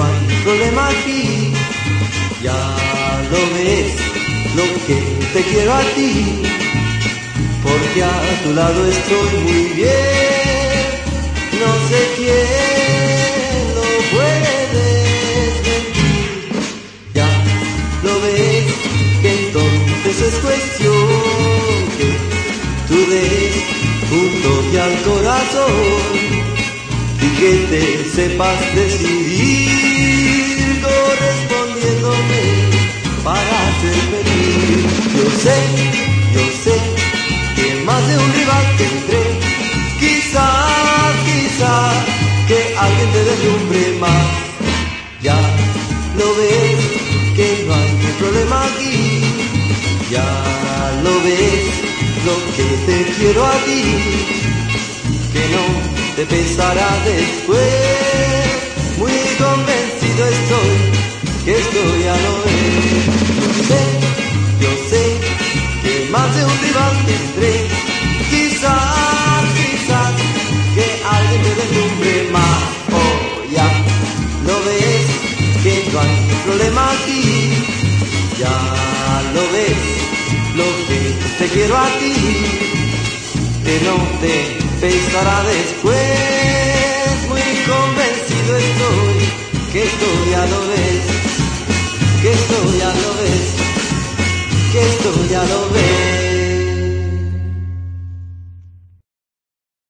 banco de maquí. Ya lo ves, lo que te quiero a ti, porque a tu lado estoy muy bien. No sé quién lo puede sentir. Ya lo ves, que entonces es cuestión que tú des un toque al corazón y que te sepas decidir. Sé, yo sé que más de un rival tendré, quizás, quizás que alguien te deslumbre más. Ya lo ves que no hay problema aquí, ya lo ves lo que te quiero a ti, que no te pesará después. Quizás, quizás que alguien te deslumbre más. Oh, ya lo ves que no hay problema aquí. Ya lo ves lo que te quiero a ti, que no te pesará después. Muy convencido estoy que esto ya lo ves, que esto ya lo ves, que esto ya lo ves.